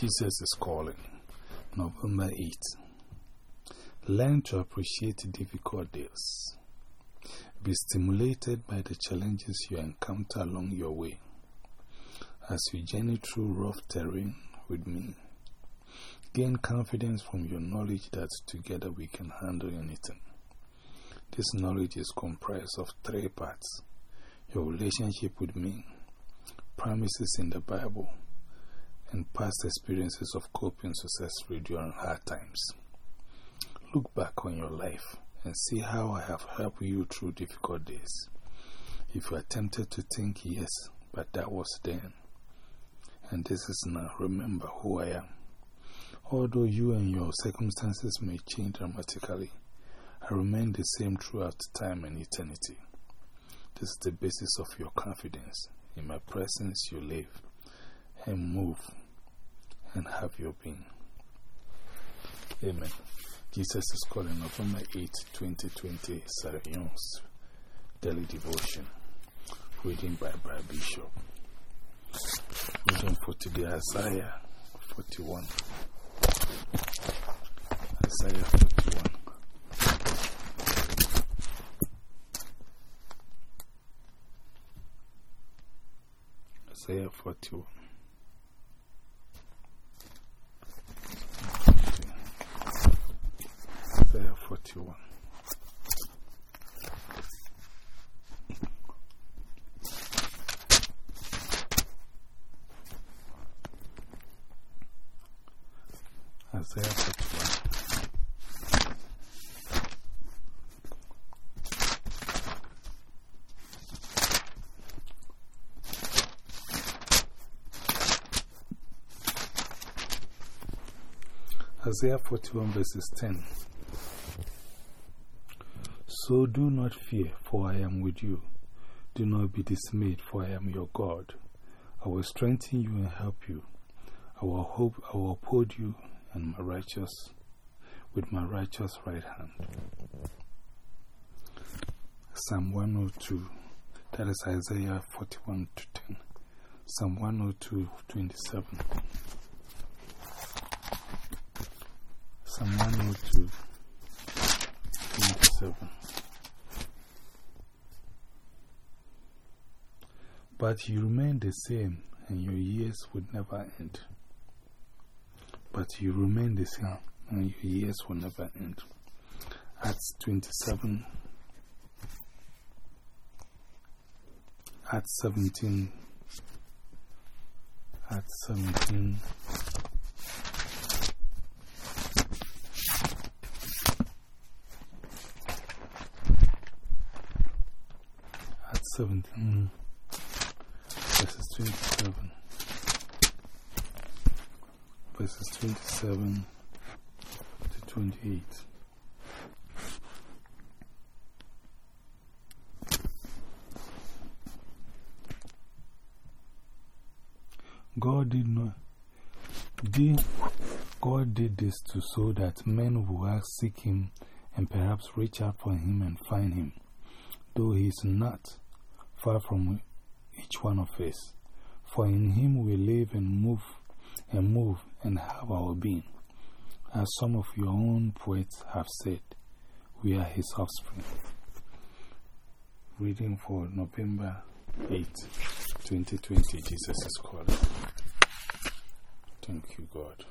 Jesus is calling. November 8. Learn to appreciate difficult days. Be stimulated by the challenges you encounter along your way. As you journey through rough terrain with me, gain confidence from your knowledge that together we can handle anything. This knowledge is comprised of three parts your relationship with me, promises in the Bible, and past experiences of coping successfully during hard times. Look back on your life and see how I have helped you through difficult days. If you are tempted to think, yes, but that was then, and this is now, remember who I am. Although you and your circumstances may change dramatically, I remain the same throughout time and eternity. This is the basis of your confidence. In my presence, you live and move and have your being. Amen. Jesus is calling November 8, 2020, Sarah Young's Daily Devotion. Reading by Brad Bishop. Reading for today, Isaiah 41. Isaiah 41. Isaiah 41. Isaiah 41. Isaiah 41. Isaiah 41 verses 10. So do not fear, for I am with you. Do not be dismayed, for I am your God. I will strengthen you and help you. I will, hope, I will uphold you and my righteous, with my righteous right hand. Psalm 102, that is Isaiah 41 to 10. Psalm 102, 27. Psalm 102, 27. But you remain the same, and your years would never end. But you remain the same, and your years will never end. Acts 27, Acts 17, Acts 17. Acts 17 verses 27. Verses 27 to 28. God did not. Did, God did this to so that men will ask, seek Him and perhaps reach out for Him and find Him, though He is not far from each one of us. For in Him we live and move and move and have our being. As some of your own poets have said, we are His offspring. Reading for November 8, 2020, Jesus is calling. Thank you, God.